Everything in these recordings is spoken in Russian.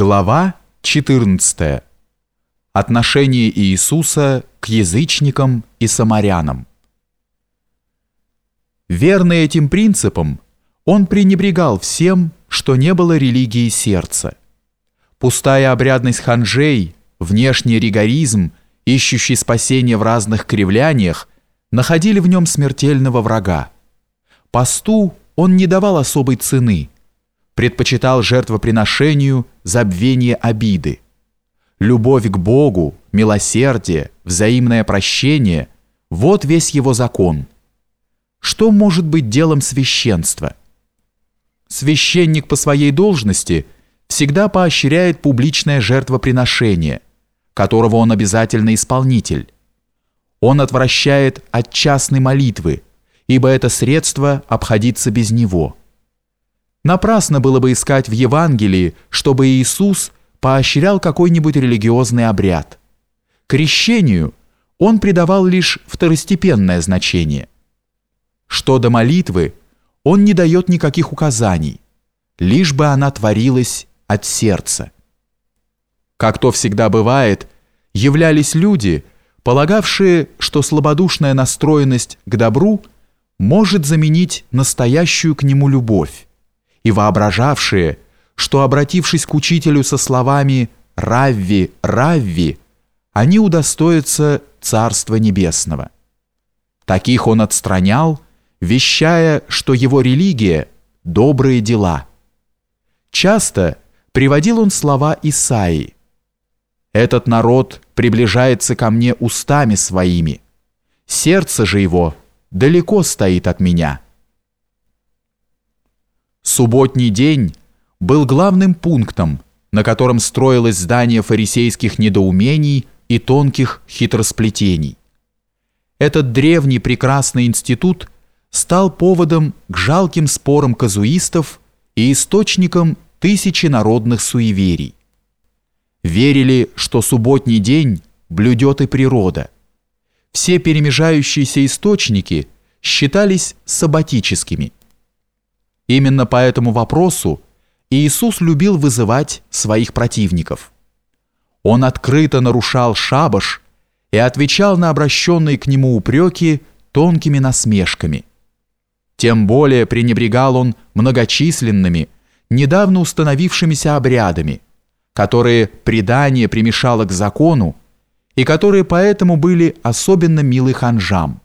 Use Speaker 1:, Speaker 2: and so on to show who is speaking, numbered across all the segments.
Speaker 1: Глава 14. Отношение Иисуса к язычникам и самарянам. Верный этим принципам, он пренебрегал всем, что не было религией сердца. Пустая обрядность ханжей, внешний ригоризм, ищущий спасения в разных кривляниях, находили в нем смертельного врага. Посту он не давал особой цены – предпочитал жертвоприношению забвение обиды. Любовь к Богу, милосердие, взаимное прощение – вот весь его закон. Что может быть делом священства? Священник по своей должности всегда поощряет публичное жертвоприношение, которого он обязательно исполнитель. Он отвращает от частной молитвы, ибо это средство обходиться без него – Напрасно было бы искать в Евангелии, чтобы Иисус поощрял какой-нибудь религиозный обряд. Крещению он придавал лишь второстепенное значение. Что до молитвы, он не дает никаких указаний, лишь бы она творилась от сердца. Как то всегда бывает, являлись люди, полагавшие, что слабодушная настроенность к добру может заменить настоящую к нему любовь, и воображавшие, что, обратившись к учителю со словами «Равви, Равви», они удостоятся Царства Небесного. Таких он отстранял, вещая, что его религия – добрые дела. Часто приводил он слова Исаии. «Этот народ приближается ко мне устами своими, сердце же его далеко стоит от меня». Субботний день был главным пунктом, на котором строилось здание фарисейских недоумений и тонких хитросплетений. Этот древний прекрасный институт стал поводом к жалким спорам казуистов и источником тысячи народных суеверий. Верили, что субботний день блюдет и природа. Все перемежающиеся источники считались саббатическими – Именно по этому вопросу Иисус любил вызывать своих противников. Он открыто нарушал шабаш и отвечал на обращенные к нему упреки тонкими насмешками. Тем более пренебрегал он многочисленными, недавно установившимися обрядами, которые предание примешало к закону и которые поэтому были особенно милы ханжам.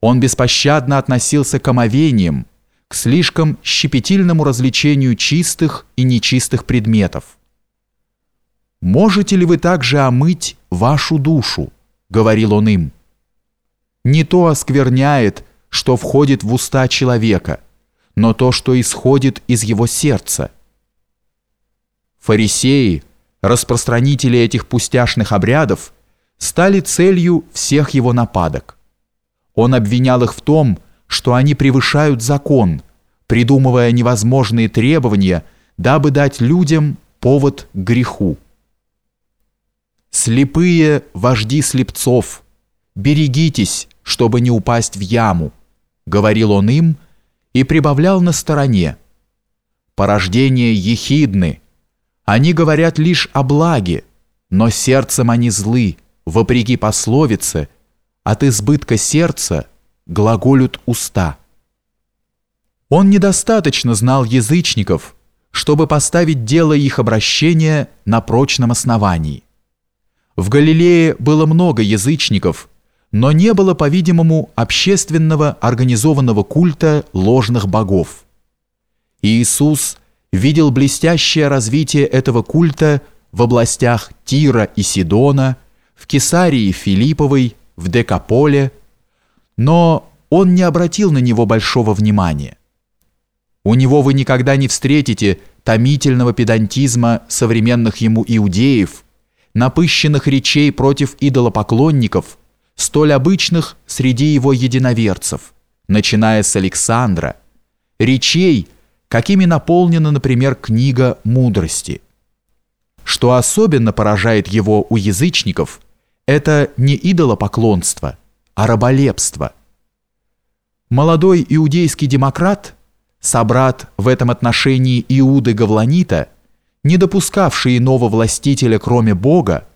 Speaker 1: Он беспощадно относился к омовениям, к слишком щепетильному развлечению чистых и нечистых предметов. «Можете ли вы также омыть вашу душу?» — говорил он им. «Не то оскверняет, что входит в уста человека, но то, что исходит из его сердца». Фарисеи, распространители этих пустяшных обрядов, стали целью всех его нападок. Он обвинял их в том, что что они превышают закон, придумывая невозможные требования, дабы дать людям повод к греху. «Слепые вожди слепцов, берегитесь, чтобы не упасть в яму», говорил он им и прибавлял на стороне. «Порождение ехидны, они говорят лишь о благе, но сердцем они злы, вопреки пословице, от избытка сердца глаголют уста. Он недостаточно знал язычников, чтобы поставить дело их обращения на прочном основании. В Галилее было много язычников, но не было, по-видимому, общественного организованного культа ложных богов. Иисус видел блестящее развитие этого культа в областях Тира и Сидона, в Кесарии Филипповой, в Декаполе, но он не обратил на него большого внимания. У него вы никогда не встретите томительного педантизма современных ему иудеев, напыщенных речей против идолопоклонников, столь обычных среди его единоверцев, начиная с Александра, речей, какими наполнена, например, книга «Мудрости». Что особенно поражает его у язычников, это не идолопоклонство, а раболепство. Молодой иудейский демократ, собрат в этом отношении Иуды Гавланита, не допускавший иного властителя, кроме Бога,